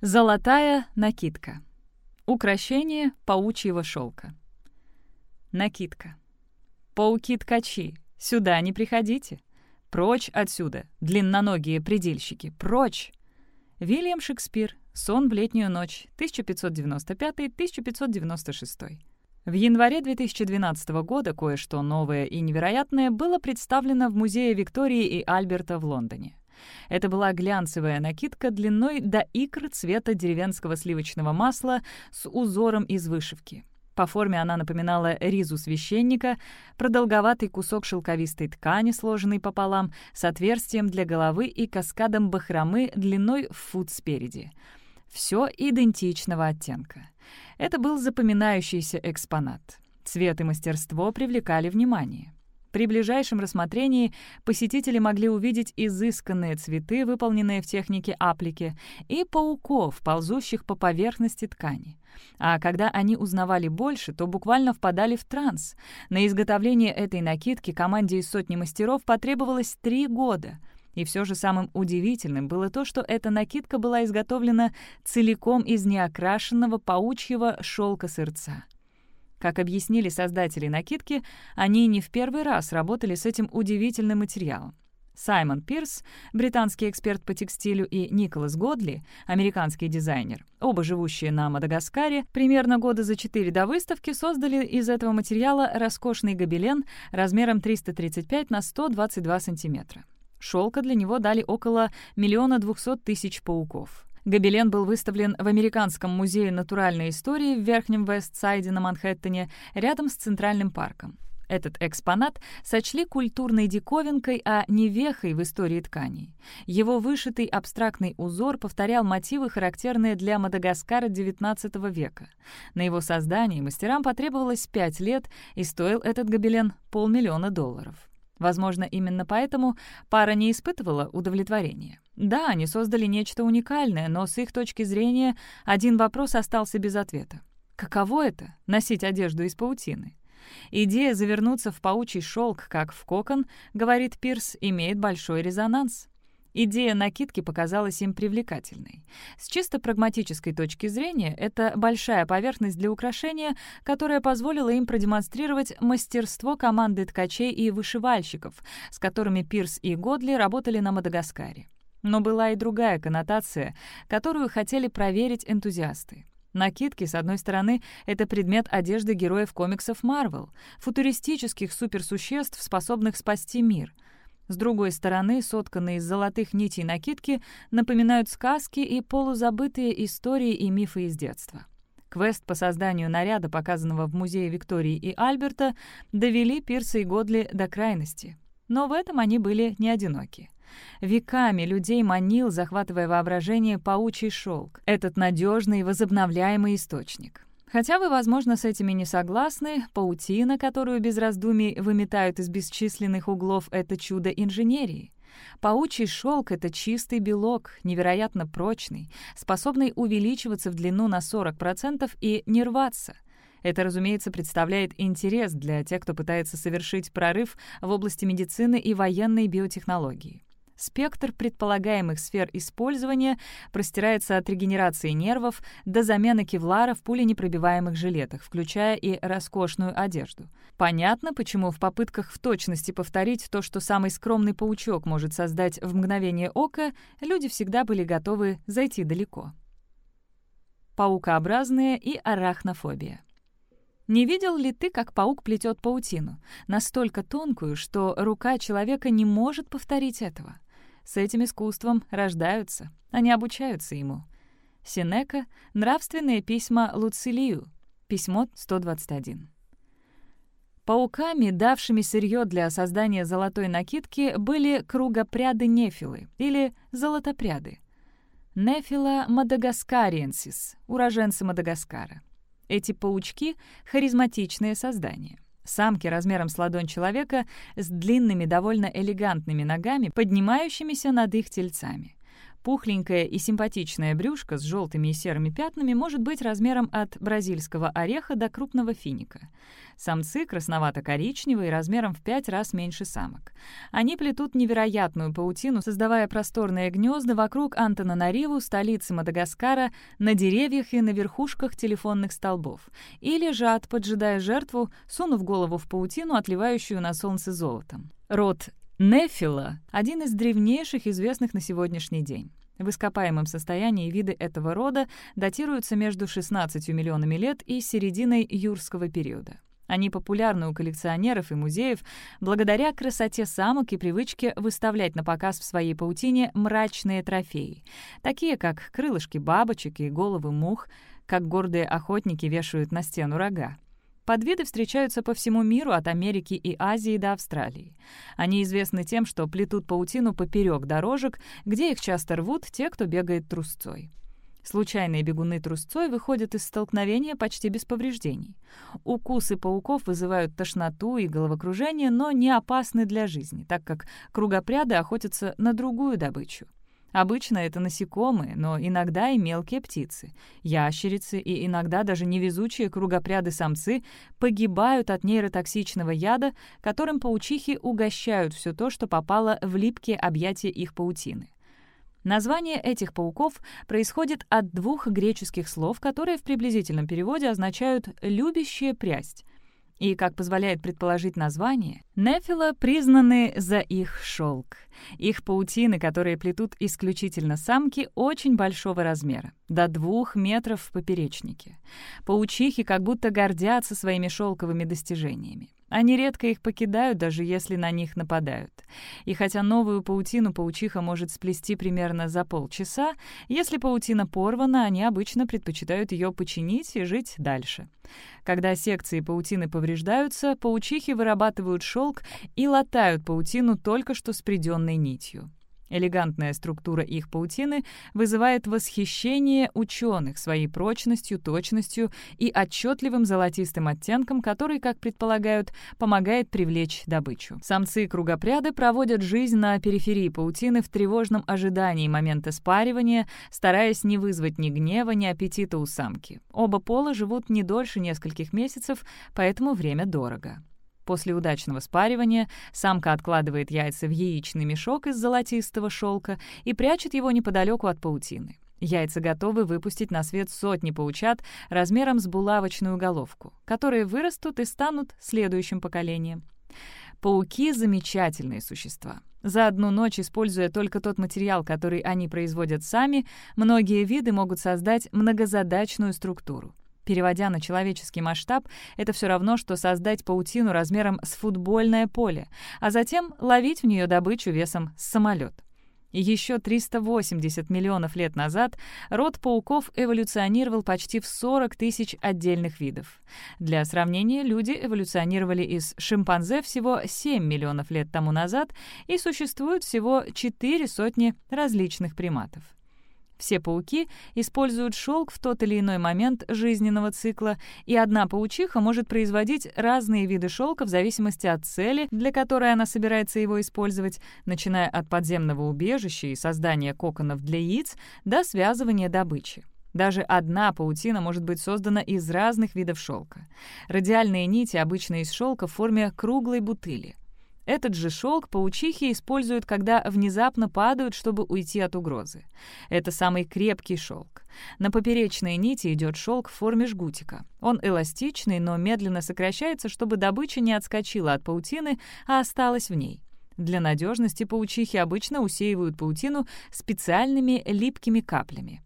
Золотая накидка. Украшение паучьего шелка. Накидка. Пауки-ткачи, сюда не приходите. Прочь отсюда, длинноногие предельщики, прочь. Вильям Шекспир. Сон в летнюю ночь. 1595-1596. В январе 2012 года кое-что новое и невероятное было представлено в Музее Виктории и Альберта в Лондоне. Это была глянцевая накидка длиной до икр цвета деревенского сливочного масла с узором из вышивки. По форме она напоминала ризу священника, продолговатый кусок шелковистой ткани, сложенный пополам, с отверстием для головы и каскадом бахромы длиной в фут спереди. Все идентичного оттенка. Это был запоминающийся экспонат. Цвет и мастерство привлекали внимание. При ближайшем рассмотрении посетители могли увидеть изысканные цветы, выполненные в технике аплики, и пауков, ползущих по поверхности ткани. А когда они узнавали больше, то буквально впадали в транс. На изготовление этой накидки команде из сотни мастеров потребовалось три года. И все же самым удивительным было то, что эта накидка была изготовлена целиком из неокрашенного паучьего шелка сырца. Как объяснили создатели накидки, они не в первый раз работали с этим удивительным материалом. Саймон Пирс, британский эксперт по текстилю, и Николас Годли, американский дизайнер, оба живущие на Мадагаскаре, примерно года за четыре до выставки создали из этого материала роскошный гобелен размером 335 на 122 сантиметра. Шелка для него дали около миллиона двухсот тысяч пауков. Гобелен был выставлен в Американском музее натуральной истории в Верхнем Вестсайде на Манхэттене, рядом с Центральным парком. Этот экспонат сочли культурной диковинкой, а не вехой в истории тканей. Его вышитый абстрактный узор повторял мотивы, характерные для Мадагаскара XIX века. На его создание мастерам потребовалось пять лет, и стоил этот гобелен полмиллиона долларов. Возможно, именно поэтому пара не испытывала удовлетворения. Да, они создали нечто уникальное, но с их точки зрения один вопрос остался без ответа. Каково это — носить одежду из паутины? Идея завернуться в паучий шелк, как в кокон, говорит Пирс, имеет большой резонанс. Идея накидки показалась им привлекательной. С чисто прагматической точки зрения, это большая поверхность для украшения, которая позволила им продемонстрировать мастерство команды ткачей и вышивальщиков, с которыми Пирс и Годли работали на Мадагаскаре. Но была и другая коннотация, которую хотели проверить энтузиасты. Накидки, с одной стороны, это предмет одежды героев комиксов Марвел, футуристических суперсуществ, способных спасти мир — с другой стороны, сотканные из золотых нитей накидки напоминают сказки и полузабытые истории и мифы из детства. Квест по созданию наряда, показанного в музее Виктории и Альберта, довели Пирса и Годли до крайности. Но в этом они были не одиноки. Веками людей манил, захватывая воображение, паучий шелк, этот надежный возобновляемый источник. Хотя вы, возможно, с этими не согласны, паутина, которую без раздумий выметают из бесчисленных углов, — это чудо инженерии. Паучий шелк — это чистый белок, невероятно прочный, способный увеличиваться в длину на 40% и не рваться. Это, разумеется, представляет интерес для тех, кто пытается совершить прорыв в области медицины и военной биотехнологии. Спектр предполагаемых сфер использования простирается от регенерации нервов до замены кевлара в пуленепробиваемых жилетах, включая и роскошную одежду. Понятно, почему в попытках в точности повторить то, что самый скромный паучок может создать в мгновение ока, люди всегда были готовы зайти далеко. Паукообразные и арахнофобия. Не видел ли ты, как паук плетет паутину? Настолько тонкую, что рука человека не может повторить этого. С этим искусством рождаются, они обучаются ему. Синека «Нравственные письма Луцилию», письмо 121. Пауками, давшими сырье для создания золотой накидки, были кругопряды-нефилы или золотопряды. Нефила мадагаскариенсис, уроженцы Мадагаскара. Эти паучки — харизматичные создания. Самки размером с ладонь человека с длинными, довольно элегантными ногами, поднимающимися над их тельцами. Пухленькое и симпатичное брюшко с желтыми и серыми пятнами может быть размером от бразильского ореха до крупного финика. Самцы красновато-коричневые, размером в пять раз меньше самок. Они плетут невероятную паутину, создавая просторные гнезда вокруг Антананариву, столицы Мадагаскара, на деревьях и на верхушках телефонных столбов, и лежат, поджидая жертву, сунув голову в паутину, отливающую на солнце золотом. Род Нефила — один из древнейших известных на сегодняшний день. В ископаемом состоянии виды этого рода датируются между 16 миллионами лет и серединой юрского периода. Они популярны у коллекционеров и музеев благодаря красоте самок и привычке выставлять на показ в своей паутине мрачные трофеи, такие как крылышки бабочек и головы мух, как гордые охотники вешают на стену рога. Подвиды встречаются по всему миру, от Америки и Азии до Австралии. Они известны тем, что плетут паутину поперек дорожек, где их часто рвут те, кто бегает трусцой. Случайные бегуны трусцой выходят из столкновения почти без повреждений. Укусы пауков вызывают тошноту и головокружение, но не опасны для жизни, так как кругопряды охотятся на другую добычу. Обычно это насекомые, но иногда и мелкие птицы. Ящерицы и иногда даже невезучие кругопряды-самцы погибают от нейротоксичного яда, которым паучихи угощают все то, что попало в липкие объятия их паутины. Название этих пауков происходит от двух греческих слов, которые в приблизительном переводе означают «любящая прясть». И, как позволяет предположить название, нефила признаны за их шелк. Их паутины, которые плетут исключительно самки, очень большого размера, до двух метров в поперечнике. Паучихи как будто гордятся своими шелковыми достижениями. Они редко их покидают, даже если на них нападают. И хотя новую паутину паучиха может сплести примерно за полчаса, если паутина порвана, они обычно предпочитают ее починить и жить дальше. Когда секции паутины повреждаются, паучихи вырабатывают шелк и латают паутину только что спреденной нитью. Элегантная структура их паутины вызывает восхищение ученых своей прочностью, точностью и отчетливым золотистым оттенком, который, как предполагают, помогает привлечь добычу. Самцы кругопряды проводят жизнь на периферии паутины в тревожном ожидании момента спаривания, стараясь не вызвать ни гнева, ни аппетита у самки. Оба пола живут не дольше нескольких месяцев, поэтому время дорого. После удачного спаривания самка откладывает яйца в яичный мешок из золотистого шелка и прячет его неподалеку от паутины. Яйца готовы выпустить на свет сотни паучат размером с булавочную головку, которые вырастут и станут следующим поколением. Пауки — замечательные существа. За одну ночь, используя только тот материал, который они производят сами, многие виды могут создать многозадачную структуру. Переводя на человеческий масштаб, это все равно, что создать паутину размером с футбольное поле, а затем ловить в нее добычу весом с самолет. Еще 380 миллионов лет назад род пауков эволюционировал почти в 40 тысяч отдельных видов. Для сравнения, люди эволюционировали из шимпанзе всего 7 миллионов лет тому назад и существует всего 4 сотни различных приматов. Все пауки используют шелк в тот или иной момент жизненного цикла, и одна паучиха может производить разные виды шелка в зависимости от цели, для которой она собирается его использовать, начиная от подземного убежища и создания коконов для яиц до связывания добычи. Даже одна паутина может быть создана из разных видов шелка. Радиальные нити обычно из шелка в форме круглой бутыли. Этот же шелк паучихи используют, когда внезапно падают, чтобы уйти от угрозы. Это самый крепкий шелк. На поперечные нити идет шелк в форме жгутика. Он эластичный, но медленно сокращается, чтобы добыча не отскочила от паутины, а осталась в ней. Для надежности паучихи обычно усеивают паутину специальными липкими каплями.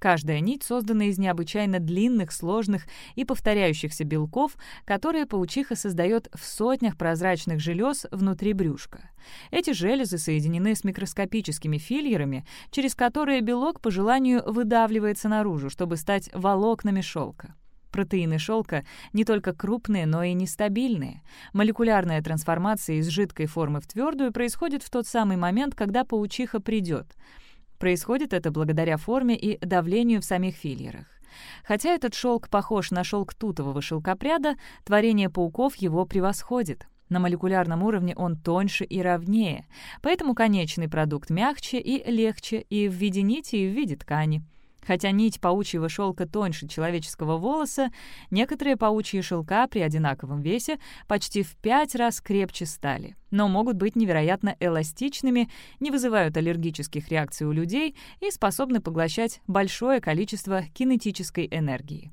Каждая нить создана из необычайно длинных, сложных и повторяющихся белков, которые паучиха создает в сотнях прозрачных желез внутри брюшка. Эти железы соединены с микроскопическими фильерами, через которые белок по желанию выдавливается наружу, чтобы стать волокнами шелка. Протеины шелка не только крупные, но и нестабильные. Молекулярная трансформация из жидкой формы в твердую происходит в тот самый момент, когда паучиха придет — Происходит это благодаря форме и давлению в самих фильерах. Хотя этот шелк похож на шелк тутового шелкопряда, творение пауков его превосходит. На молекулярном уровне он тоньше и ровнее, поэтому конечный продукт мягче и легче и в виде нити, и в виде ткани. Хотя нить паучьего шелка тоньше человеческого волоса, некоторые паучьи шелка при одинаковом весе почти в пять раз крепче стали, но могут быть невероятно эластичными, не вызывают аллергических реакций у людей и способны поглощать большое количество кинетической энергии.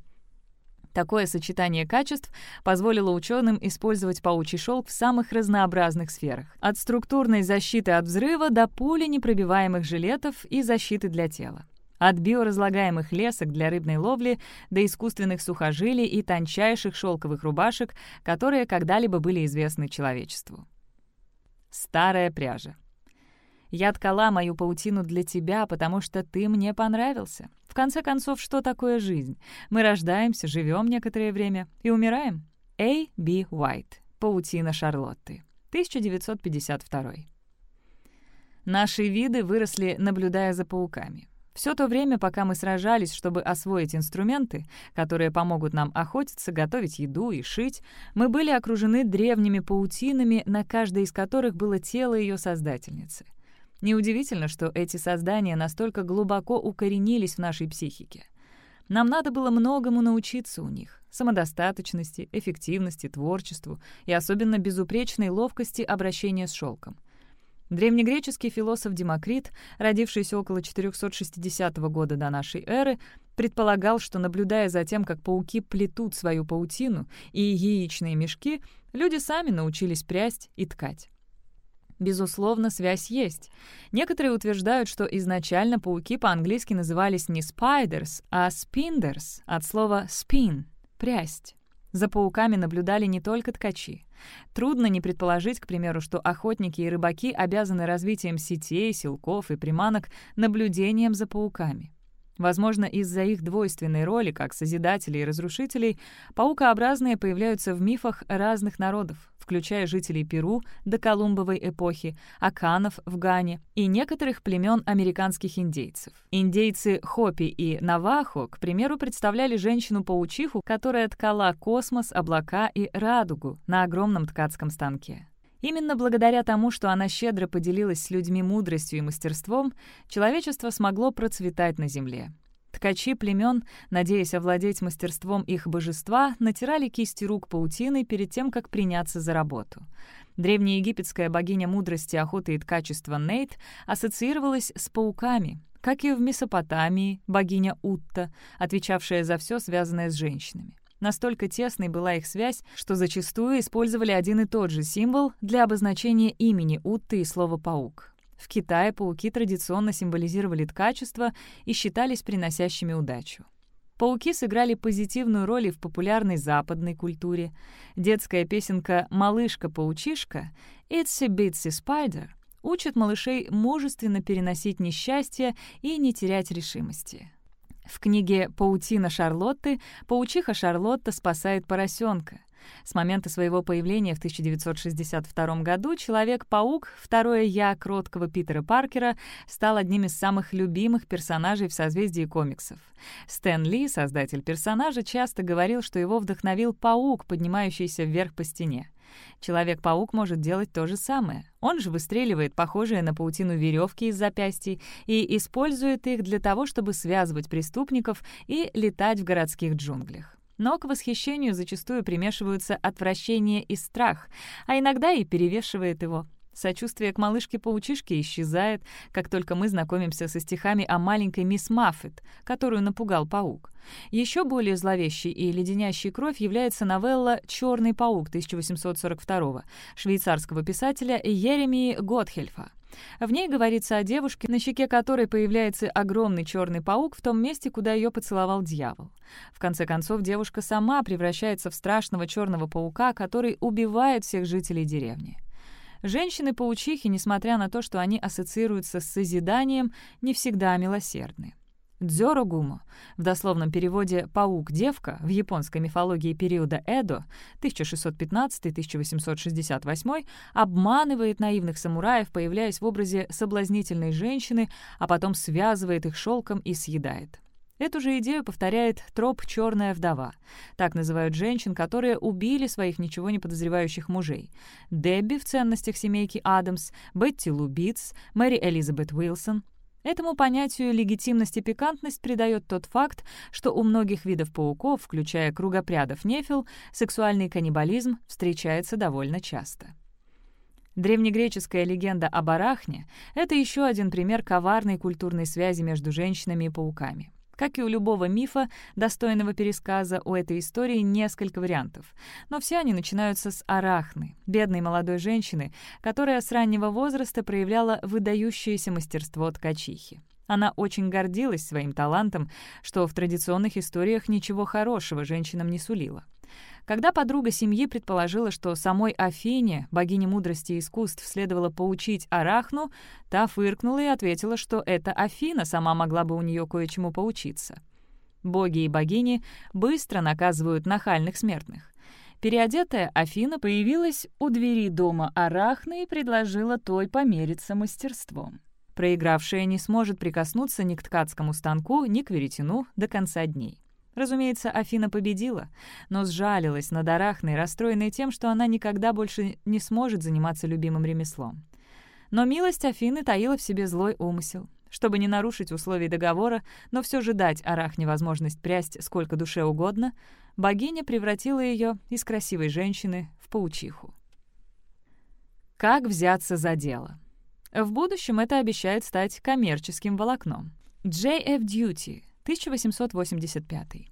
Такое сочетание качеств позволило ученым использовать паучий шелк в самых разнообразных сферах. От структурной защиты от взрыва до пули непробиваемых жилетов и защиты для тела. От биоразлагаемых лесок для рыбной ловли до искусственных сухожилий и тончайших шелковых рубашек, которые когда-либо были известны человечеству. Старая пряжа. Я ткала мою паутину для тебя, потому что ты мне понравился. В конце концов, что такое жизнь? Мы рождаемся, живем некоторое время и умираем. А. Б. Уайт. Паутина Шарлотты. 1952. Наши виды выросли, наблюдая за пауками. Все то время, пока мы сражались, чтобы освоить инструменты, которые помогут нам охотиться, готовить еду и шить, мы были окружены древними паутинами, на каждой из которых было тело ее создательницы. Неудивительно, что эти создания настолько глубоко укоренились в нашей психике. Нам надо было многому научиться у них — самодостаточности, эффективности, творчеству и особенно безупречной ловкости обращения с шелком. Древнегреческий философ Демокрит, родившийся около 460 года до нашей эры, предполагал, что, наблюдая за тем, как пауки плетут свою паутину и яичные мешки, люди сами научились прясть и ткать. Безусловно, связь есть. Некоторые утверждают, что изначально пауки по-английски назывались не spiders, а spinders, от слова spin — прясть. За пауками наблюдали не только ткачи. Трудно не предположить, к примеру, что охотники и рыбаки обязаны развитием сетей, силков и приманок наблюдением за пауками. Возможно, из-за их двойственной роли как созидателей и разрушителей паукообразные появляются в мифах разных народов, включая жителей Перу до Колумбовой эпохи, аканов в Гане и некоторых племен американских индейцев. Индейцы Хопи и Навахо, к примеру, представляли женщину-паучиху, которая ткала космос, облака и радугу на огромном ткацком станке. Именно благодаря тому, что она щедро поделилась с людьми мудростью и мастерством, человечество смогло процветать на Земле. Ткачи племен, надеясь овладеть мастерством их божества, натирали кисти рук паутиной перед тем, как приняться за работу. Древнеегипетская богиня мудрости, охоты и ткачества Нейт ассоциировалась с пауками, как и в Месопотамии богиня Утта, отвечавшая за все, связанное с женщинами. Настолько тесной была их связь, что зачастую использовали один и тот же символ для обозначения имени Утты и слова «паук». В Китае пауки традиционно символизировали ткачество и считались приносящими удачу. Пауки сыграли позитивную роль и в популярной западной культуре. Детская песенка «Малышка-паучишка» «It's a bitsy spider» учит малышей мужественно переносить несчастье и не терять решимости. В книге «Паутина Шарлотты» паучиха Шарлотта спасает поросенка. С момента своего появления в 1962 году Человек-паук, второе «Я» кроткого Питера Паркера, стал одним из самых любимых персонажей в созвездии комиксов. Стэн Ли, создатель персонажа, часто говорил, что его вдохновил паук, поднимающийся вверх по стене. Человек-паук может делать то же самое. Он же выстреливает похожие на паутину веревки из запястий и использует их для того, чтобы связывать преступников и летать в городских джунглях. Но к восхищению зачастую примешиваются отвращение и страх, а иногда и перевешивает его. Сочувствие к малышке-паучишке исчезает, как только мы знакомимся со стихами о маленькой мисс Маффет, которую напугал паук. Еще более зловещей и леденящей кровь является новелла «Черный паук» 1842 швейцарского писателя Еремии Готхельфа. В ней говорится о девушке, на щеке которой появляется огромный черный паук в том месте, куда ее поцеловал дьявол. В конце концов, девушка сама превращается в страшного черного паука, который убивает всех жителей деревни. Женщины-паучихи, несмотря на то, что они ассоциируются с созиданием, не всегда милосердны. Дзёрогумо, в дословном переводе «паук-девка» в японской мифологии периода Эдо 1615-1868 обманывает наивных самураев, появляясь в образе соблазнительной женщины, а потом связывает их шелком и съедает. Эту же идею повторяет троп «черная вдова». Так называют женщин, которые убили своих ничего не подозревающих мужей. Дебби в «Ценностях семейки Адамс», Бетти Лубиц, Мэри Элизабет Уилсон. Этому понятию легитимность и пикантность придает тот факт, что у многих видов пауков, включая кругопрядов нефил, сексуальный каннибализм встречается довольно часто. Древнегреческая легенда об Арахне — это еще один пример коварной культурной связи между женщинами и пауками. Как и у любого мифа, достойного пересказа, у этой истории несколько вариантов. Но все они начинаются с Арахны, бедной молодой женщины, которая с раннего возраста проявляла выдающееся мастерство ткачихи. Она очень гордилась своим талантом, что в традиционных историях ничего хорошего женщинам не сулило. Когда подруга семьи предположила, что самой Афине, богине мудрости и искусств, следовало поучить Арахну, та фыркнула и ответила, что это Афина сама могла бы у нее кое-чему поучиться. Боги и богини быстро наказывают нахальных смертных. Переодетая Афина появилась у двери дома Арахны и предложила той помериться мастерством. Проигравшая не сможет прикоснуться ни к ткацкому станку, ни к веретену до конца дней. Разумеется, Афина победила, но сжалилась над Арахной, расстроенной тем, что она никогда больше не сможет заниматься любимым ремеслом. Но милость Афины таила в себе злой умысел. Чтобы не нарушить условий договора, но все же дать Арахне возможность прясть сколько душе угодно, богиня превратила ее из красивой женщины в паучиху. Как взяться за дело? В будущем это обещает стать коммерческим волокном. J.F. Duty 1885.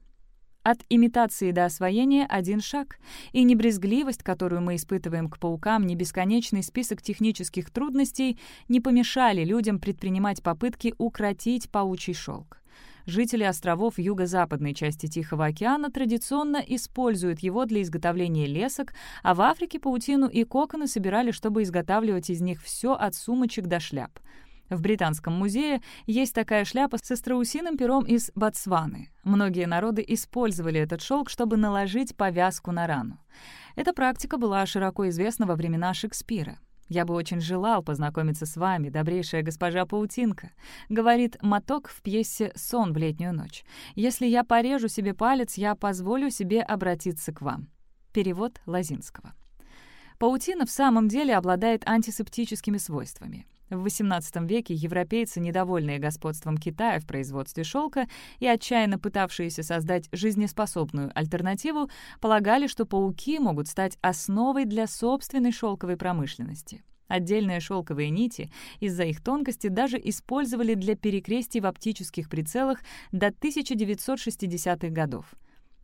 От имитации до освоения один шаг, и небрезгливость, которую мы испытываем к паукам, не бесконечный список технических трудностей не помешали людям предпринимать попытки укротить паучий шелк. Жители островов юго-западной части Тихого океана традиционно используют его для изготовления лесок, а в Африке паутину и коконы собирали, чтобы изготавливать из них все от сумочек до шляп — в Британском музее есть такая шляпа со страусиным пером из Ботсваны. Многие народы использовали этот шелк, чтобы наложить повязку на рану. Эта практика была широко известна во времена Шекспира. «Я бы очень желал познакомиться с вами, добрейшая госпожа Паутинка», — говорит Моток в пьесе «Сон в летнюю ночь». «Если я порежу себе палец, я позволю себе обратиться к вам». Перевод Лазинского. Паутина в самом деле обладает антисептическими свойствами. В XVIII веке европейцы, недовольные господством Китая в производстве шелка и отчаянно пытавшиеся создать жизнеспособную альтернативу, полагали, что пауки могут стать основой для собственной шелковой промышленности. Отдельные шелковые нити из-за их тонкости даже использовали для перекрестий в оптических прицелах до 1960-х годов.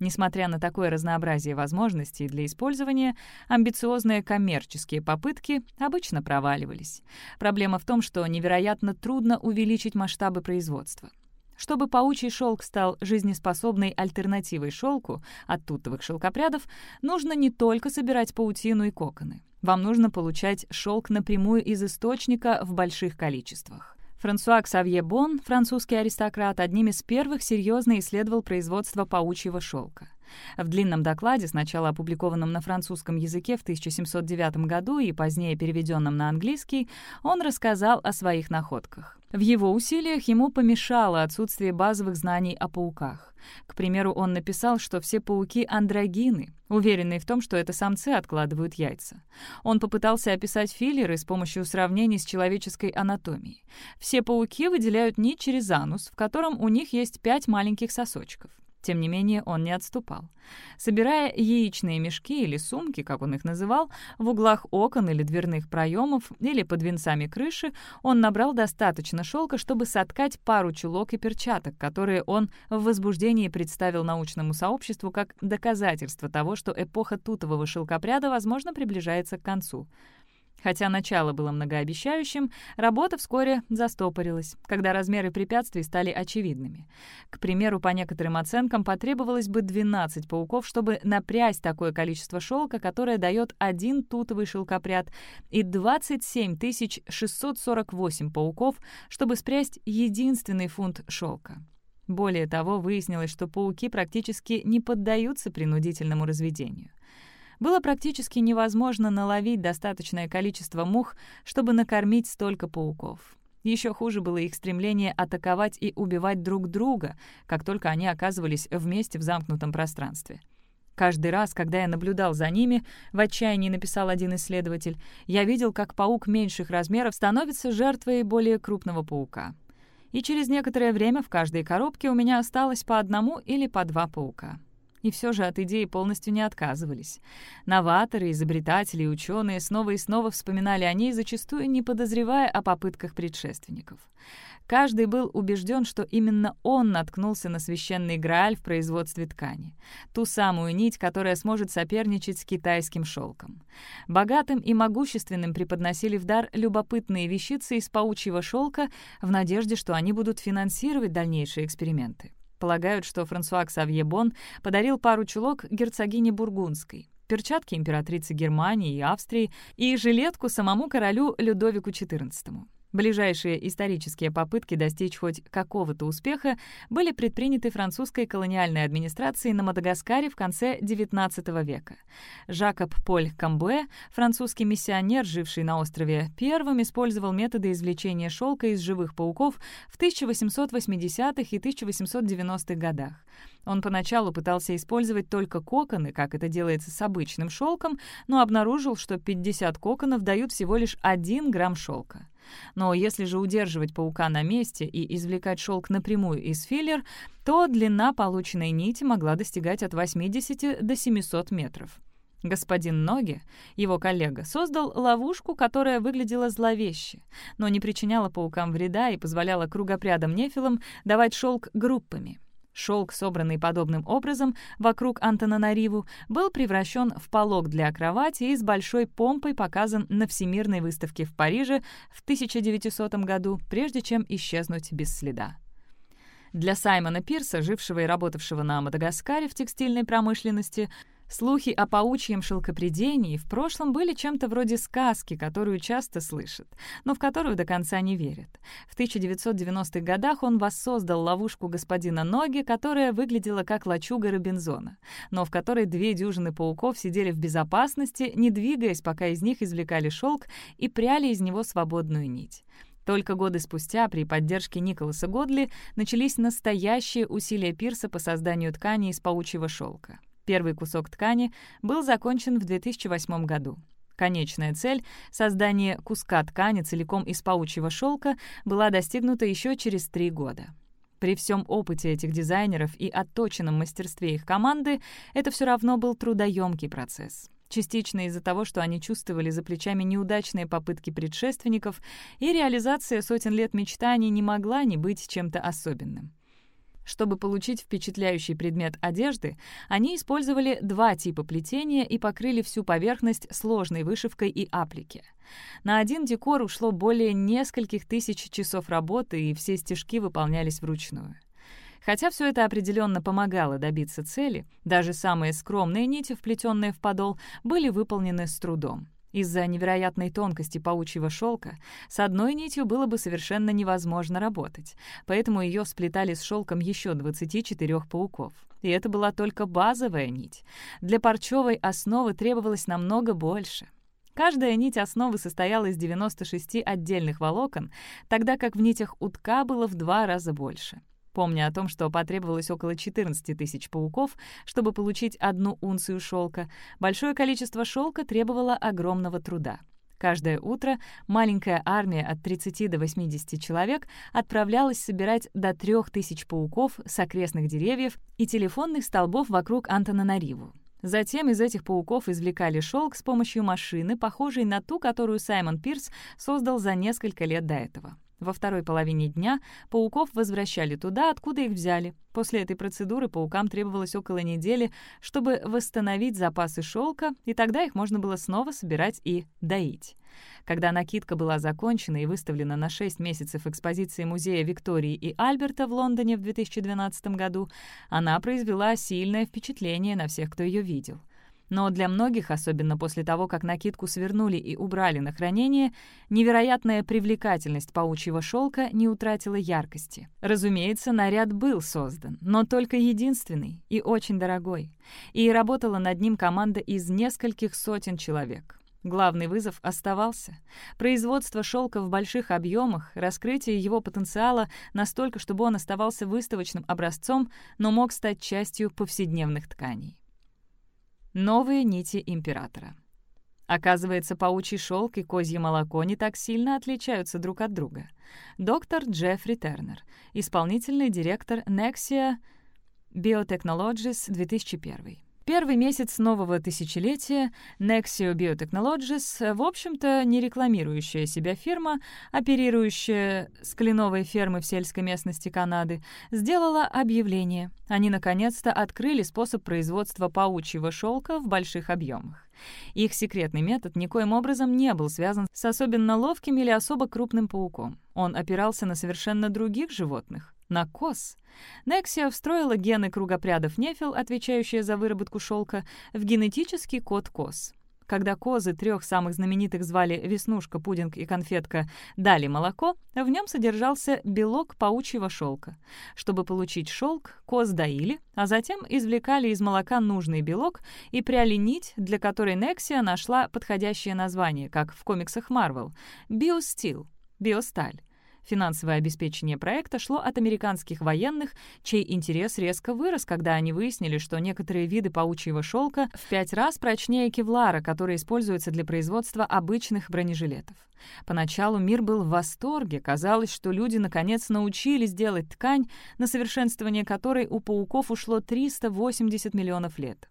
Несмотря на такое разнообразие возможностей для использования, амбициозные коммерческие попытки обычно проваливались. Проблема в том, что невероятно трудно увеличить масштабы производства. Чтобы паучий шелк стал жизнеспособной альтернативой шелку от тутовых шелкопрядов, нужно не только собирать паутину и коконы. Вам нужно получать шелк напрямую из источника в больших количествах. Франсуа Ксавье Бон, французский аристократ, одним из первых серьезно исследовал производство паучьего шелка. В длинном докладе, сначала опубликованном на французском языке в 1709 году и позднее переведенном на английский, он рассказал о своих находках. В его усилиях ему помешало отсутствие базовых знаний о пауках. К примеру, он написал, что все пауки — андрогины, уверенные в том, что это самцы откладывают яйца. Он попытался описать филлеры с помощью сравнений с человеческой анатомией. Все пауки выделяют нить через анус, в котором у них есть пять маленьких сосочков. Тем не менее, он не отступал. Собирая яичные мешки или сумки, как он их называл, в углах окон или дверных проемов или под венцами крыши, он набрал достаточно шелка, чтобы соткать пару чулок и перчаток, которые он в возбуждении представил научному сообществу как доказательство того, что эпоха тутового шелкопряда, возможно, приближается к концу. Хотя начало было многообещающим, работа вскоре застопорилась, когда размеры препятствий стали очевидными. К примеру, по некоторым оценкам потребовалось бы 12 пауков, чтобы напрясть такое количество шелка, которое дает один тутовый шелкопряд, и 27 648 пауков, чтобы спрясть единственный фунт шелка. Более того, выяснилось, что пауки практически не поддаются принудительному разведению. Было практически невозможно наловить достаточное количество мух, чтобы накормить столько пауков. Еще хуже было их стремление атаковать и убивать друг друга, как только они оказывались вместе в замкнутом пространстве. Каждый раз, когда я наблюдал за ними, в отчаянии написал один исследователь, я видел, как паук меньших размеров становится жертвой более крупного паука. И через некоторое время в каждой коробке у меня осталось по одному или по два паука. И все же от идеи полностью не отказывались. Новаторы, изобретатели и ученые снова и снова вспоминали о ней, зачастую не подозревая о попытках предшественников. Каждый был убежден, что именно он наткнулся на священный Грааль в производстве ткани. Ту самую нить, которая сможет соперничать с китайским шелком. Богатым и могущественным преподносили в дар любопытные вещицы из паучьего шелка в надежде, что они будут финансировать дальнейшие эксперименты. Полагают, что Франсуа Ксавье Бон подарил пару чулок герцогине Бургундской, перчатки императрицы Германии и Австрии и жилетку самому королю Людовику XIV. Ближайшие исторические попытки достичь хоть какого-то успеха были предприняты французской колониальной администрацией на Мадагаскаре в конце XIX века. Жакоб Поль Камбуэ, французский миссионер, живший на острове, первым использовал методы извлечения шелка из живых пауков в 1880-х и 1890-х годах. Он поначалу пытался использовать только коконы, как это делается с обычным шелком, но обнаружил, что 50 коконов дают всего лишь 1 грамм шелка. Но если же удерживать паука на месте и извлекать шелк напрямую из филлер, то длина полученной нити могла достигать от 80 до 700 метров. Господин Ноги, его коллега, создал ловушку, которая выглядела зловеще, но не причиняла паукам вреда и позволяла кругопрядам нефилам давать шелк группами. Шелк, собранный подобным образом вокруг Антананариву, был превращен в полог для кровати и с большой помпой показан на Всемирной выставке в Париже в 1900 году, прежде чем исчезнуть без следа. Для Саймона Пирса, жившего и работавшего на Мадагаскаре в текстильной промышленности, Слухи о паучьем шелкопредении в прошлом были чем-то вроде сказки, которую часто слышат, но в которую до конца не верят. В 1990-х годах он воссоздал ловушку господина Ноги, которая выглядела как лачуга Робинзона, но в которой две дюжины пауков сидели в безопасности, не двигаясь, пока из них извлекали шелк и пряли из него свободную нить. Только годы спустя, при поддержке Николаса Годли, начались настоящие усилия Пирса по созданию ткани из паучьего шелка. Первый кусок ткани был закончен в 2008 году. Конечная цель — создание куска ткани целиком из паучьего шелка была достигнута еще через три года. При всем опыте этих дизайнеров и отточенном мастерстве их команды это все равно был трудоемкий процесс. Частично из-за того, что они чувствовали за плечами неудачные попытки предшественников, и реализация сотен лет мечтаний не могла не быть чем-то особенным. Чтобы получить впечатляющий предмет одежды, они использовали два типа плетения и покрыли всю поверхность сложной вышивкой и аплике. На один декор ушло более нескольких тысяч часов работы, и все стежки выполнялись вручную. Хотя все это определенно помогало добиться цели, даже самые скромные нити, вплетенные в подол, были выполнены с трудом. Из-за невероятной тонкости паучьего шелка с одной нитью было бы совершенно невозможно работать, поэтому ее сплетали с шелком еще 24 пауков. И это была только базовая нить. Для парчевой основы требовалось намного больше. Каждая нить основы состояла из 96 отдельных волокон, тогда как в нитях утка было в два раза больше. Помня о том, что потребовалось около 14 тысяч пауков, чтобы получить одну унцию шелка, большое количество шелка требовало огромного труда. Каждое утро маленькая армия от 30 до 80 человек отправлялась собирать до 3000 пауков с окрестных деревьев и телефонных столбов вокруг Антананариву. Затем из этих пауков извлекали шелк с помощью машины, похожей на ту, которую Саймон Пирс создал за несколько лет до этого. Во второй половине дня пауков возвращали туда, откуда их взяли. После этой процедуры паукам требовалось около недели, чтобы восстановить запасы шелка, и тогда их можно было снова собирать и доить. Когда накидка была закончена и выставлена на 6 месяцев экспозиции музея Виктории и Альберта в Лондоне в 2012 году, она произвела сильное впечатление на всех, кто ее видел. Но для многих, особенно после того, как накидку свернули и убрали на хранение, невероятная привлекательность паучьего шелка не утратила яркости. Разумеется, наряд был создан, но только единственный и очень дорогой. И работала над ним команда из нескольких сотен человек. Главный вызов оставался. Производство шелка в больших объемах, раскрытие его потенциала настолько, чтобы он оставался выставочным образцом, но мог стать частью повседневных тканей. Новые нити императора. Оказывается, паучий шелк и козье молоко не так сильно отличаются друг от друга. Доктор Джеффри Тернер, исполнительный директор Nexia Biotechnologies 2001. Первый месяц нового тысячелетия Nexio Biotechnologies, в общем-то, не рекламирующая себя фирма, оперирующая с кленовой фермы в сельской местности Канады, сделала объявление. Они, наконец-то, открыли способ производства паучьего шелка в больших объемах. Их секретный метод никоим образом не был связан с особенно ловким или особо крупным пауком. Он опирался на совершенно других животных на коз. Нексия встроила гены кругопрядов нефил, отвечающие за выработку шелка, в генетический код коз. Когда козы трех самых знаменитых звали Веснушка, Пудинг и Конфетка дали молоко, в нем содержался белок паучьего шелка. Чтобы получить шелк, коз доили, а затем извлекали из молока нужный белок и пряли нить, для которой Нексия нашла подходящее название, как в комиксах Marvel — биостил — биосталь. Финансовое обеспечение проекта шло от американских военных, чей интерес резко вырос, когда они выяснили, что некоторые виды паучьего шелка в пять раз прочнее кевлара, который используется для производства обычных бронежилетов. Поначалу мир был в восторге, казалось, что люди наконец научились делать ткань, на совершенствование которой у пауков ушло 380 миллионов лет.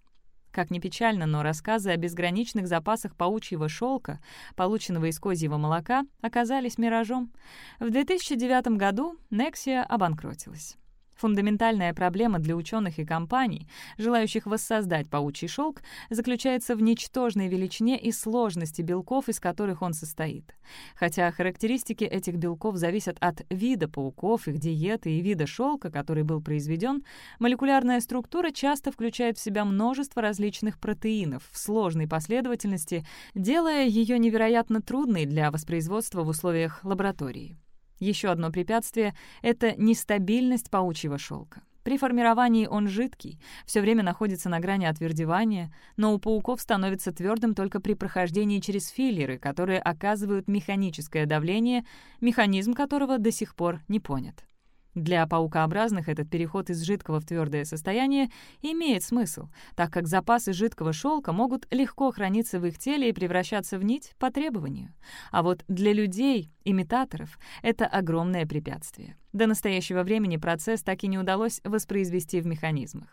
Как ни печально, но рассказы о безграничных запасах паучьего шелка, полученного из козьего молока, оказались миражом. В 2009 году Nexia обанкротилась. Фундаментальная проблема для ученых и компаний, желающих воссоздать паучий шелк, заключается в ничтожной величине и сложности белков, из которых он состоит. Хотя характеристики этих белков зависят от вида пауков, их диеты и вида шелка, который был произведен, молекулярная структура часто включает в себя множество различных протеинов в сложной последовательности, делая ее невероятно трудной для воспроизводства в условиях лаборатории. Еще одно препятствие — это нестабильность паучьего шелка. При формировании он жидкий, все время находится на грани отвердевания, но у пауков становится твердым только при прохождении через филлеры, которые оказывают механическое давление, механизм которого до сих пор не понят. Для паукообразных этот переход из жидкого в твердое состояние имеет смысл, так как запасы жидкого шелка могут легко храниться в их теле и превращаться в нить по требованию. А вот для людей, имитаторов, это огромное препятствие. До настоящего времени процесс так и не удалось воспроизвести в механизмах.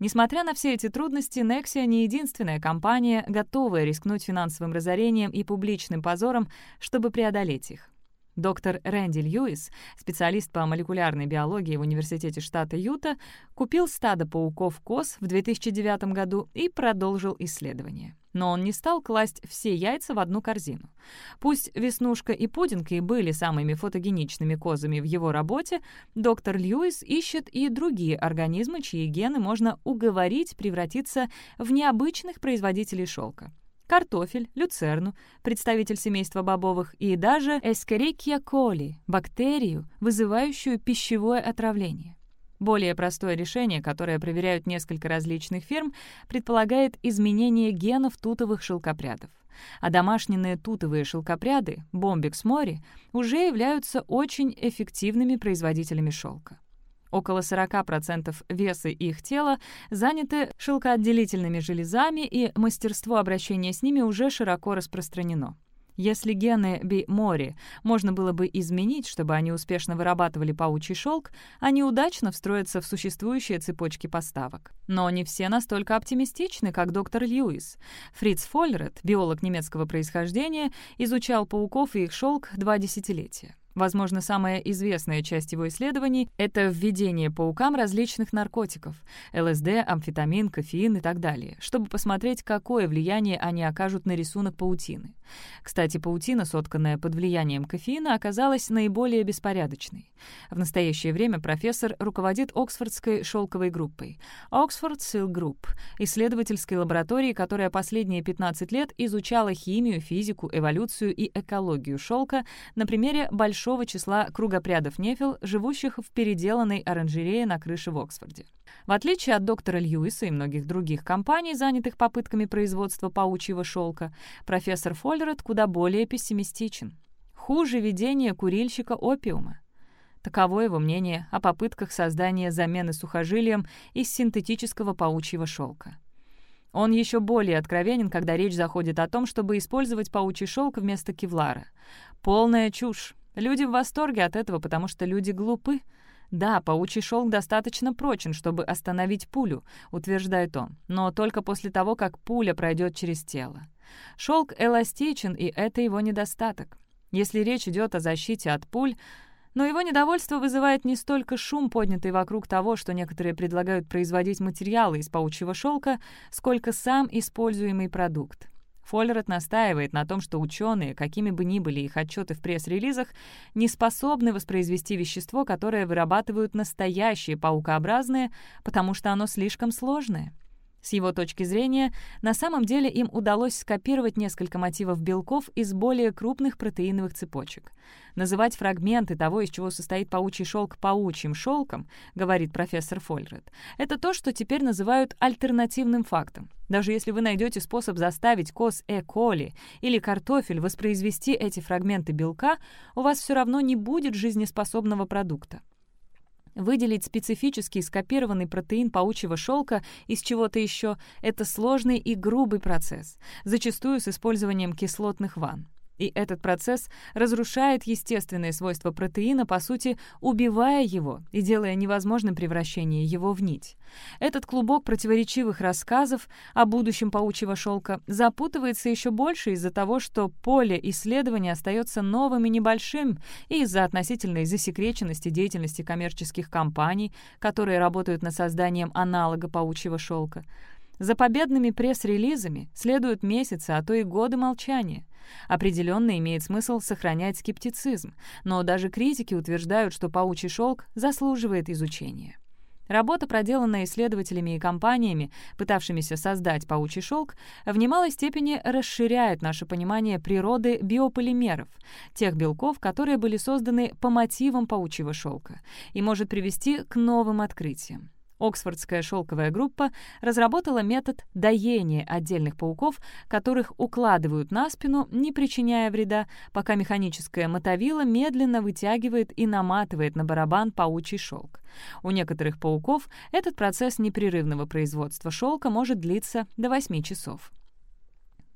Несмотря на все эти трудности, Nexia не единственная компания, готовая рискнуть финансовым разорением и публичным позором, чтобы преодолеть их. Доктор Рэнди Льюис, специалист по молекулярной биологии в Университете штата Юта, купил стадо пауков-коз в 2009 году и продолжил исследование. Но он не стал класть все яйца в одну корзину. Пусть Веснушка и Пудинг и были самыми фотогеничными козами в его работе, доктор Льюис ищет и другие организмы, чьи гены можно уговорить превратиться в необычных производителей шелка картофель, люцерну, представитель семейства бобовых, и даже эскерикия коли, бактерию, вызывающую пищевое отравление. Более простое решение, которое проверяют несколько различных фирм, предполагает изменение генов тутовых шелкопрядов. А домашние тутовые шелкопряды, бомбикс мори, уже являются очень эффективными производителями шелка. Около 40% веса их тела заняты шелкоотделительными железами, и мастерство обращения с ними уже широко распространено. Если гены Би-Мори можно было бы изменить, чтобы они успешно вырабатывали паучий шелк, они удачно встроятся в существующие цепочки поставок. Но не все настолько оптимистичны, как доктор Льюис. Фриц Фоллерет, биолог немецкого происхождения, изучал пауков и их шелк два десятилетия. Возможно, самая известная часть его исследований — это введение паукам различных наркотиков — ЛСД, амфетамин, кофеин и так далее, чтобы посмотреть, какое влияние они окажут на рисунок паутины. Кстати, паутина, сотканная под влиянием кофеина, оказалась наиболее беспорядочной. В настоящее время профессор руководит Оксфордской шелковой группой Oxford Silk Group, исследовательской лабораторией, которая последние 15 лет изучала химию, физику, эволюцию и экологию шелка на примере большого большого числа кругопрядов нефил, живущих в переделанной оранжерее на крыше в Оксфорде. В отличие от доктора Льюиса и многих других компаний, занятых попытками производства паучьего шелка, профессор Фоллерет куда более пессимистичен. Хуже ведения курильщика опиума. Таково его мнение о попытках создания замены сухожилием из синтетического паучьего шелка. Он еще более откровенен, когда речь заходит о том, чтобы использовать паучий шелк вместо кевлара. Полная чушь. Люди в восторге от этого, потому что люди глупы. Да, паучий шелк достаточно прочен, чтобы остановить пулю, утверждает он, но только после того, как пуля пройдет через тело. Шелк эластичен, и это его недостаток. Если речь идет о защите от пуль, но его недовольство вызывает не столько шум, поднятый вокруг того, что некоторые предлагают производить материалы из паучьего шелка, сколько сам используемый продукт. Фоллерет настаивает на том, что ученые, какими бы ни были их отчеты в пресс-релизах, не способны воспроизвести вещество, которое вырабатывают настоящие паукообразные, потому что оно слишком сложное. С его точки зрения, на самом деле им удалось скопировать несколько мотивов белков из более крупных протеиновых цепочек. Называть фрагменты того, из чего состоит паучий шелк, паучьим шелком, говорит профессор Фольред, это то, что теперь называют альтернативным фактом. Даже если вы найдете способ заставить коз Э. коли или картофель воспроизвести эти фрагменты белка, у вас все равно не будет жизнеспособного продукта. Выделить специфический скопированный протеин паучьего шелка из чего-то еще — это сложный и грубый процесс, зачастую с использованием кислотных ванн. И этот процесс разрушает естественные свойства протеина, по сути, убивая его и делая невозможным превращение его в нить. Этот клубок противоречивых рассказов о будущем паучьего шелка запутывается еще больше из-за того, что поле исследования остается новым и небольшим, и из-за относительной засекреченности деятельности коммерческих компаний, которые работают над созданием аналога паучьего шелка. За победными пресс-релизами следуют месяцы, а то и годы молчания. Определенно имеет смысл сохранять скептицизм, но даже критики утверждают, что паучий шелк заслуживает изучения. Работа, проделанная исследователями и компаниями, пытавшимися создать паучий шелк, в немалой степени расширяет наше понимание природы биополимеров, тех белков, которые были созданы по мотивам паучьего шелка, и может привести к новым открытиям. Оксфордская шелковая группа разработала метод доения отдельных пауков, которых укладывают на спину, не причиняя вреда, пока механическая мотовила медленно вытягивает и наматывает на барабан паучий шелк. У некоторых пауков этот процесс непрерывного производства шелка может длиться до 8 часов.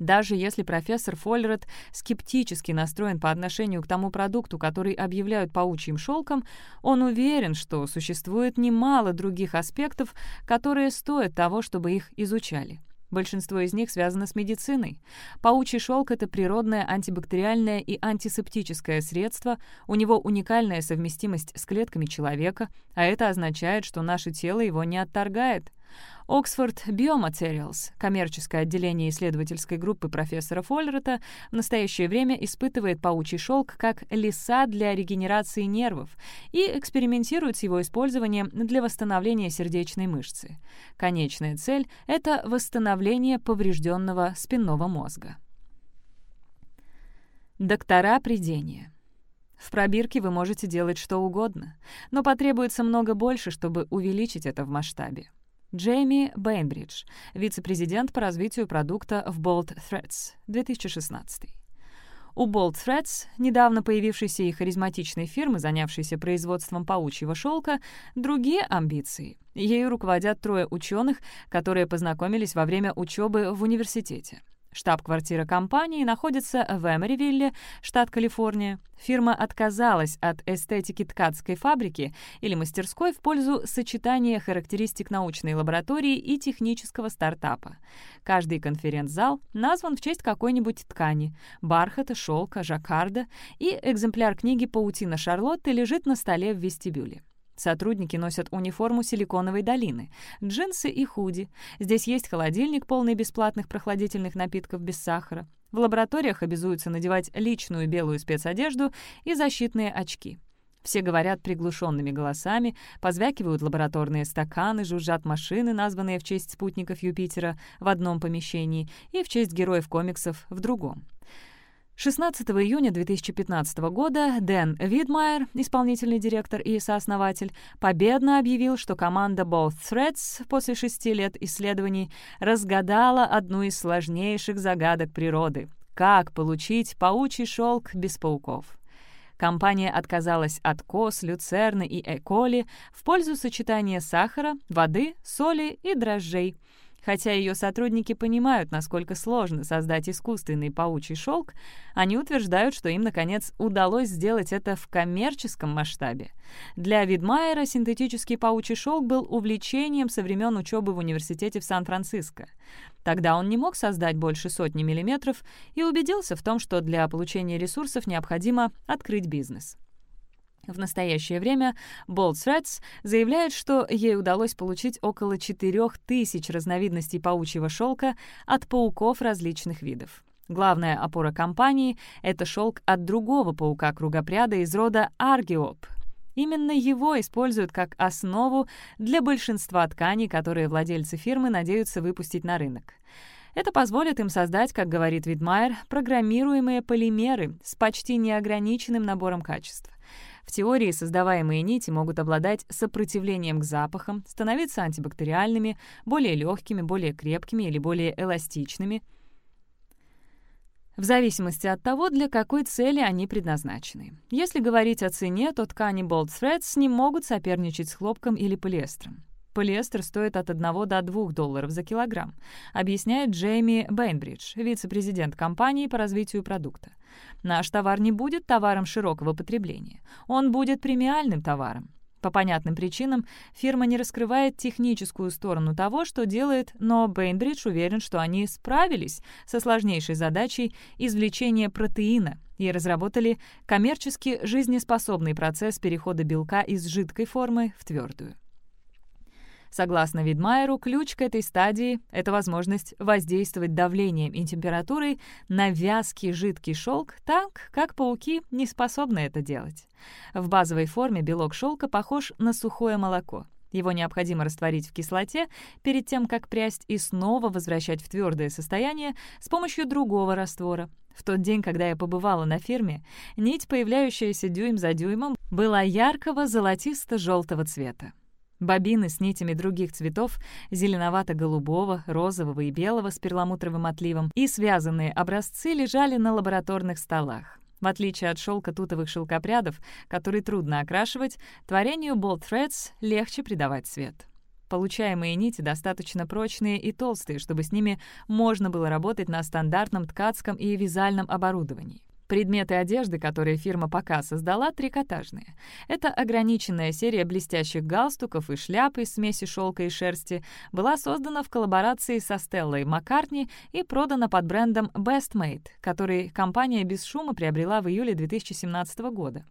Даже если профессор Фоллерет скептически настроен по отношению к тому продукту, который объявляют паучьим шелком, он уверен, что существует немало других аспектов, которые стоят того, чтобы их изучали. Большинство из них связано с медициной. Паучий шелк — это природное антибактериальное и антисептическое средство, у него уникальная совместимость с клетками человека, а это означает, что наше тело его не отторгает — Oxford Biomaterials, коммерческое отделение исследовательской группы профессора Фоллерета, в настоящее время испытывает паучий шелк как леса для регенерации нервов и экспериментирует с его использованием для восстановления сердечной мышцы. Конечная цель — это восстановление поврежденного спинного мозга. Доктора придения. В пробирке вы можете делать что угодно, но потребуется много больше, чтобы увеличить это в масштабе. Джейми Бейнбридж, вице-президент по развитию продукта в Bold Threads, 2016. У Bold Threads, недавно появившейся и харизматичной фирмы, занявшейся производством паучьего шелка, другие амбиции. Ею руководят трое ученых, которые познакомились во время учебы в университете. Штаб-квартира компании находится в Эмеривилле, штат Калифорния. Фирма отказалась от эстетики ткацкой фабрики или мастерской в пользу сочетания характеристик научной лаборатории и технического стартапа. Каждый конференц-зал назван в честь какой-нибудь ткани — бархата, шелка, жаккарда, и экземпляр книги «Паутина Шарлотты» лежит на столе в вестибюле. Сотрудники носят униформу Силиконовой долины, джинсы и худи. Здесь есть холодильник, полный бесплатных прохладительных напитков без сахара. В лабораториях обязуются надевать личную белую спецодежду и защитные очки. Все говорят приглушенными голосами, позвякивают лабораторные стаканы, жужжат машины, названные в честь спутников Юпитера, в одном помещении и в честь героев комиксов в другом. 16 июня 2015 года Дэн Видмайер, исполнительный директор и сооснователь, победно объявил, что команда Both Threads после шести лет исследований разгадала одну из сложнейших загадок природы — как получить паучий шелк без пауков. Компания отказалась от кос, люцерны и эколи в пользу сочетания сахара, воды, соли и дрожжей — Хотя ее сотрудники понимают, насколько сложно создать искусственный паучий шелк, они утверждают, что им, наконец, удалось сделать это в коммерческом масштабе. Для Видмайера синтетический паучий шелк был увлечением со времен учебы в университете в Сан-Франциско. Тогда он не мог создать больше сотни миллиметров и убедился в том, что для получения ресурсов необходимо открыть бизнес. В настоящее время Bold Threads заявляет, что ей удалось получить около 4000 разновидностей паучьего шелка от пауков различных видов. Главная опора компании — это шелк от другого паука-кругопряда из рода Аргиоп. Именно его используют как основу для большинства тканей, которые владельцы фирмы надеются выпустить на рынок. Это позволит им создать, как говорит Видмайер, программируемые полимеры с почти неограниченным набором качеств. В теории создаваемые нити могут обладать сопротивлением к запахам, становиться антибактериальными, более легкими, более крепкими или более эластичными, в зависимости от того, для какой цели они предназначены. Если говорить о цене, то ткани Bold Threads не могут соперничать с хлопком или полиэстером. Полиэстер стоит от 1 до 2 долларов за килограмм, объясняет Джейми Бейнбридж, вице-президент компании по развитию продукта. Наш товар не будет товаром широкого потребления. Он будет премиальным товаром. По понятным причинам фирма не раскрывает техническую сторону того, что делает, но Бейнбридж уверен, что они справились со сложнейшей задачей извлечения протеина и разработали коммерчески жизнеспособный процесс перехода белка из жидкой формы в твердую. Согласно Видмайеру, ключ к этой стадии — это возможность воздействовать давлением и температурой на вязкий жидкий шелк так, как пауки не способны это делать. В базовой форме белок шелка похож на сухое молоко. Его необходимо растворить в кислоте перед тем, как прясть и снова возвращать в твердое состояние с помощью другого раствора. В тот день, когда я побывала на фирме, нить, появляющаяся дюйм за дюймом, была яркого золотисто-желтого цвета. Бобины с нитями других цветов — зеленовато-голубого, розового и белого с перламутровым отливом — и связанные образцы лежали на лабораторных столах. В отличие от шелка тутовых шелкопрядов, который трудно окрашивать, творению Bold Threads легче придавать цвет. Получаемые нити достаточно прочные и толстые, чтобы с ними можно было работать на стандартном ткацком и вязальном оборудовании. Предметы одежды, которые фирма пока создала, трикотажные. Это ограниченная серия блестящих галстуков и шляп из смеси шелка и шерсти была создана в коллаборации со Стеллой Маккартни и продана под брендом Best Made, который компания без шума приобрела в июле 2017 года.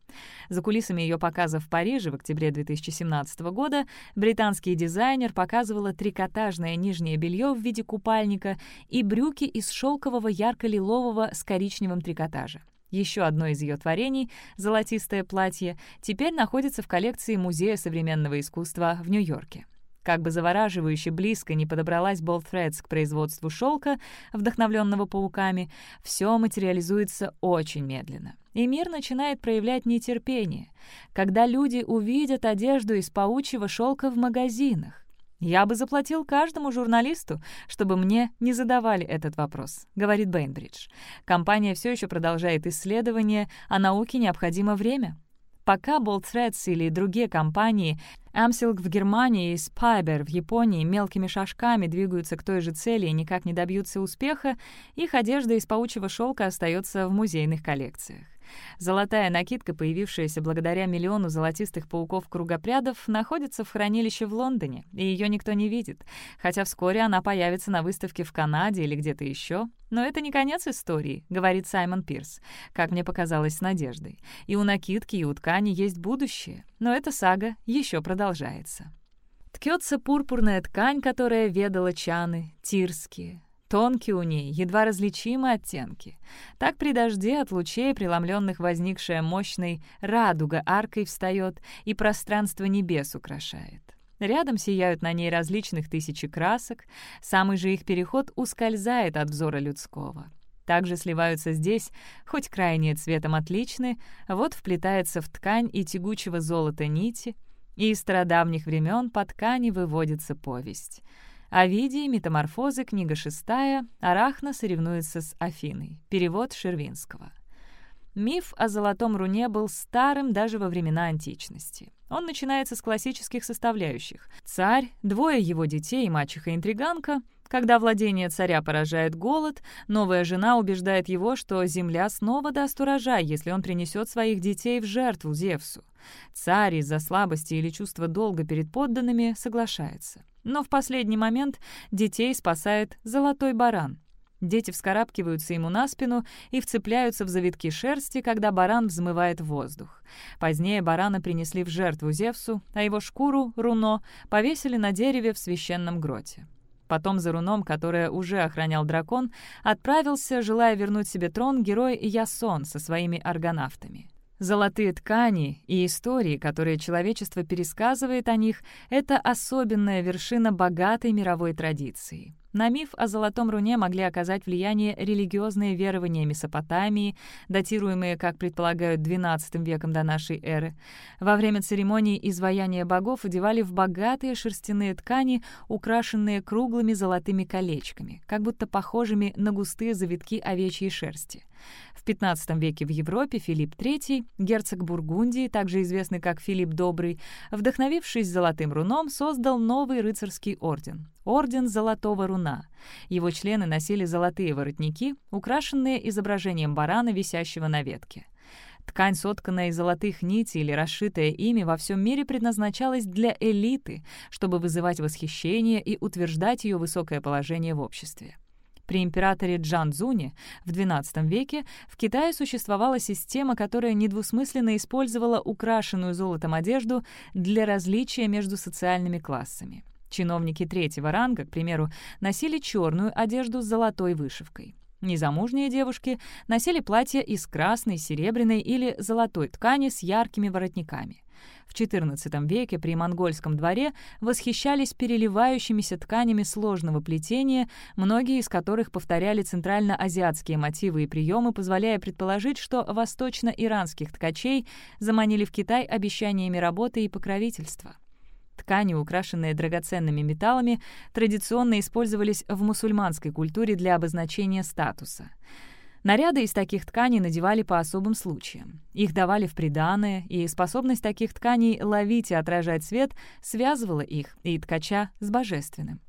За кулисами ее показа в Париже в октябре 2017 года британский дизайнер показывала трикотажное нижнее белье в виде купальника и брюки из шелкового ярко-лилового с коричневым трикотажа. Еще одно из ее творений, «Золотистое платье», теперь находится в коллекции Музея современного искусства в Нью-Йорке. Как бы завораживающе близко не подобралась Threads к производству шелка, вдохновленного пауками, все материализуется очень медленно. И мир начинает проявлять нетерпение, когда люди увидят одежду из паучьего шелка в магазинах. «Я бы заплатил каждому журналисту, чтобы мне не задавали этот вопрос», — говорит Бейнбридж. Компания все еще продолжает исследования, а науке необходимо время. Пока Threads или другие компании, Amsilk в Германии и Spyber в Японии мелкими шажками двигаются к той же цели и никак не добьются успеха, их одежда из паучьего шелка остается в музейных коллекциях. Золотая накидка, появившаяся благодаря миллиону золотистых пауков-кругопрядов, находится в хранилище в Лондоне, и ее никто не видит, хотя вскоре она появится на выставке в Канаде или где-то еще. Но это не конец истории, говорит Саймон Пирс, как мне показалось с надеждой. И у накидки, и у ткани есть будущее, но эта сага еще продолжается. Ткется пурпурная ткань, которая ведала чаны, тирские, Тонкие у ней, едва различимые оттенки. Так при дожде от лучей, преломленных возникшая мощной радуга аркой встает и пространство небес украшает. Рядом сияют на ней различных тысячи красок, самый же их переход ускользает от взора людского. также сливаются здесь, хоть крайние цветом отличны, вот вплетается в ткань и тягучего золота нити, и из стародавних времен по ткани выводится повесть. Овидий, Метаморфозы, книга шестая, Арахна соревнуется с Афиной. Перевод Шервинского. Миф о золотом руне был старым даже во времена античности. Он начинается с классических составляющих. Царь, двое его детей и мачеха-интриганка. Когда владение царя поражает голод, новая жена убеждает его, что земля снова даст урожай, если он принесет своих детей в жертву Зевсу. Царь из-за слабости или чувства долга перед подданными соглашается. Но в последний момент детей спасает золотой баран. Дети вскарабкиваются ему на спину и вцепляются в завитки шерсти, когда баран взмывает в воздух. Позднее барана принесли в жертву Зевсу, а его шкуру, руно, повесили на дереве в священном гроте. Потом за руном, которое уже охранял дракон, отправился, желая вернуть себе трон, герой Ясон со своими аргонавтами. Золотые ткани и истории, которые человечество пересказывает о них, это особенная вершина богатой мировой традиции. На миф о Золотом Руне могли оказать влияние религиозные верования Месопотамии, датируемые, как предполагают, XII веком до нашей эры. Во время церемонии изваяния богов одевали в богатые шерстяные ткани, украшенные круглыми золотыми колечками, как будто похожими на густые завитки овечьей шерсти. В XV веке в Европе Филипп III, герцог Бургундии, также известный как Филипп Добрый, вдохновившись золотым руном, создал новый рыцарский орден — Орден Золотого Руна. Его члены носили золотые воротники, украшенные изображением барана, висящего на ветке. Ткань, сотканная из золотых нитей или расшитая ими, во всем мире предназначалась для элиты, чтобы вызывать восхищение и утверждать ее высокое положение в обществе. При императоре Джан Цзуне в XII веке в Китае существовала система, которая недвусмысленно использовала украшенную золотом одежду для различия между социальными классами. Чиновники третьего ранга, к примеру, носили черную одежду с золотой вышивкой. Незамужние девушки носили платья из красной, серебряной или золотой ткани с яркими воротниками. В XIV веке при монгольском дворе восхищались переливающимися тканями сложного плетения, многие из которых повторяли центральноазиатские мотивы и приемы, позволяя предположить, что восточно-иранских ткачей заманили в Китай обещаниями работы и покровительства. Ткани, украшенные драгоценными металлами, традиционно использовались в мусульманской культуре для обозначения статуса — Наряды из таких тканей надевали по особым случаям. Их давали в приданое, и способность таких тканей ловить и отражать свет связывала их и ткача с божественным.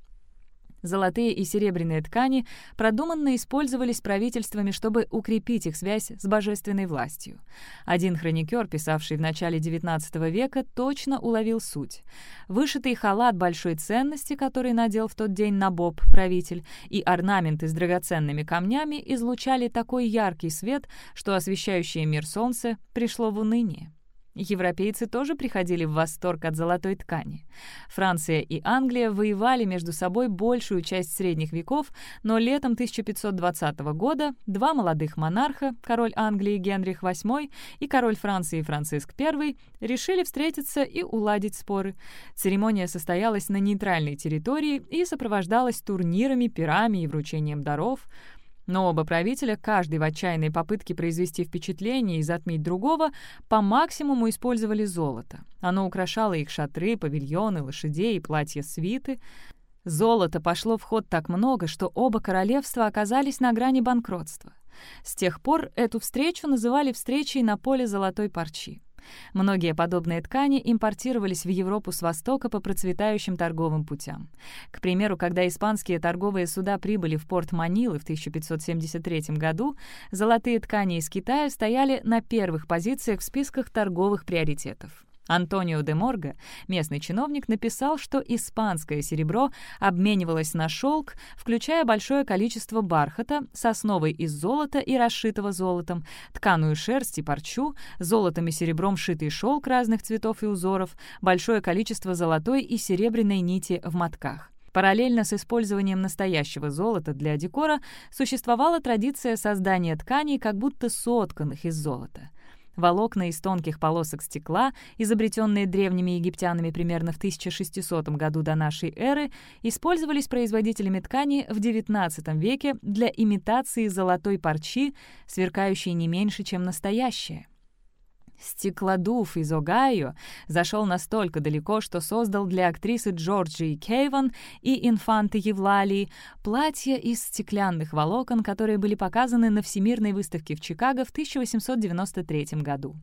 Золотые и серебряные ткани продуманно использовались правительствами, чтобы укрепить их связь с божественной властью. Один хроникер, писавший в начале XIX века, точно уловил суть. Вышитый халат большой ценности, который надел в тот день Набоб, правитель, и орнаменты с драгоценными камнями излучали такой яркий свет, что освещающее мир солнце пришло в уныние. Европейцы тоже приходили в восторг от золотой ткани. Франция и Англия воевали между собой большую часть средних веков, но летом 1520 года два молодых монарха, король Англии Генрих VIII и король Франции Франциск I, решили встретиться и уладить споры. Церемония состоялась на нейтральной территории и сопровождалась турнирами, пирами и вручением даров — но оба правителя, каждый в отчаянной попытке произвести впечатление и затмить другого, по максимуму использовали золото. Оно украшало их шатры, павильоны, лошадей и платья свиты. Золота пошло в ход так много, что оба королевства оказались на грани банкротства. С тех пор эту встречу называли встречей на поле золотой парчи. Многие подобные ткани импортировались в Европу с Востока по процветающим торговым путям. К примеру, когда испанские торговые суда прибыли в порт Манилы в 1573 году, золотые ткани из Китая стояли на первых позициях в списках торговых приоритетов. Антонио де Морго, местный чиновник, написал, что испанское серебро обменивалось на шелк, включая большое количество бархата, сосновой из золота и расшитого золотом, тканую шерсть и парчу, золотом и серебром шитый шелк разных цветов и узоров, большое количество золотой и серебряной нити в мотках. Параллельно с использованием настоящего золота для декора существовала традиция создания тканей как будто сотканных из золота — Волокна из тонких полосок стекла, изобретенные древними египтянами примерно в 1600 году до нашей эры, использовались производителями ткани в XIX веке для имитации золотой парчи, сверкающей не меньше, чем настоящая. Стеклодув из Огайо зашел настолько далеко, что создал для актрисы Джорджии Кейван и инфанты Евлалии платья из стеклянных волокон, которые были показаны на Всемирной выставке в Чикаго в 1893 году.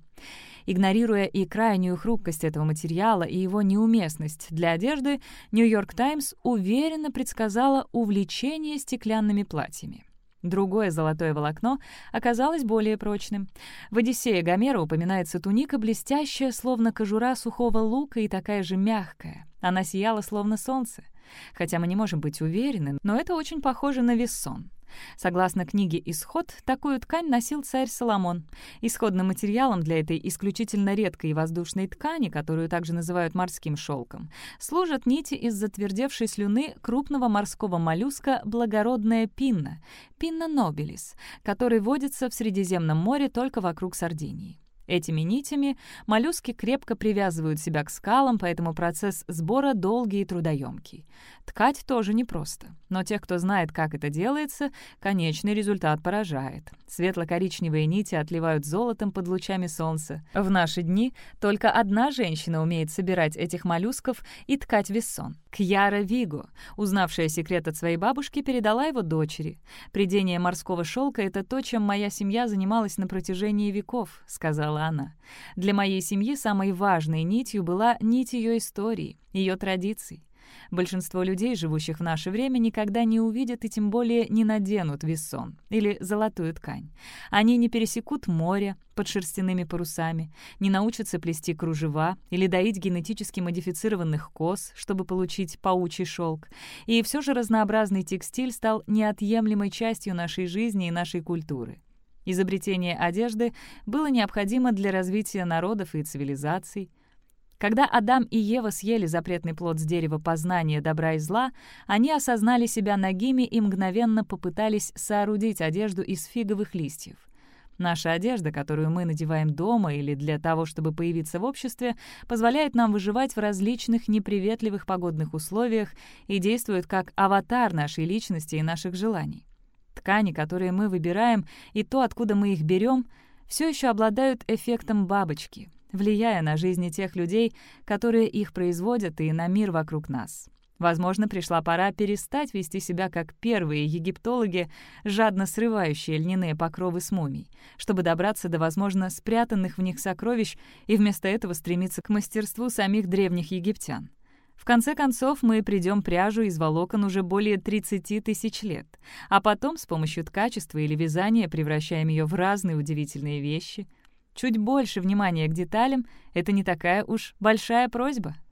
Игнорируя и крайнюю хрупкость этого материала и его неуместность для одежды, «Нью-Йорк Таймс» уверенно предсказала увлечение стеклянными платьями. Другое золотое волокно оказалось более прочным. В «Одиссее» Гомера упоминается туника блестящая, словно кожура сухого лука и такая же мягкая. Она сияла, словно солнце. Хотя мы не можем быть уверены, но это очень похоже на вессон. Согласно книге «Исход», такую ткань носил царь Соломон. Исходным материалом для этой исключительно редкой воздушной ткани, которую также называют морским шелком, служат нити из затвердевшей слюны крупного морского моллюска благородная пинна, пинна нобилис, который водится в Средиземном море только вокруг Сардинии. Этими нитями моллюски крепко привязывают себя к скалам, поэтому процесс сбора долгий и трудоемкий. Ткать тоже непросто, но тех, кто знает, как это делается, конечный результат поражает. Светло-коричневые нити отливают золотом под лучами солнца. В наши дни только одна женщина умеет собирать этих моллюсков и ткать вессон. Кьяра Виго, узнавшая секрет от своей бабушки, передала его дочери. «Придение морского шелка — это то, чем моя семья занималась на протяжении веков», — сказала она. «Для моей семьи самой важной нитью была нить ее истории, ее традиций. Большинство людей, живущих в наше время, никогда не увидят и тем более не наденут вессон или золотую ткань. Они не пересекут море под шерстяными парусами, не научатся плести кружева или доить генетически модифицированных коз, чтобы получить паучий шелк. И все же разнообразный текстиль стал неотъемлемой частью нашей жизни и нашей культуры. Изобретение одежды было необходимо для развития народов и цивилизаций, когда Адам и Ева съели запретный плод с дерева познания добра и зла, они осознали себя нагими и мгновенно попытались соорудить одежду из фиговых листьев. Наша одежда, которую мы надеваем дома или для того, чтобы появиться в обществе, позволяет нам выживать в различных неприветливых погодных условиях и действует как аватар нашей личности и наших желаний. Ткани, которые мы выбираем, и то, откуда мы их берем, все еще обладают эффектом бабочки — влияя на жизни тех людей, которые их производят, и на мир вокруг нас. Возможно, пришла пора перестать вести себя как первые египтологи, жадно срывающие льняные покровы с мумий, чтобы добраться до, возможно, спрятанных в них сокровищ и вместо этого стремиться к мастерству самих древних египтян. В конце концов, мы придем пряжу из волокон уже более 30 тысяч лет, а потом с помощью ткачества или вязания превращаем ее в разные удивительные вещи — Чуть больше внимания к деталям — это не такая уж большая просьба.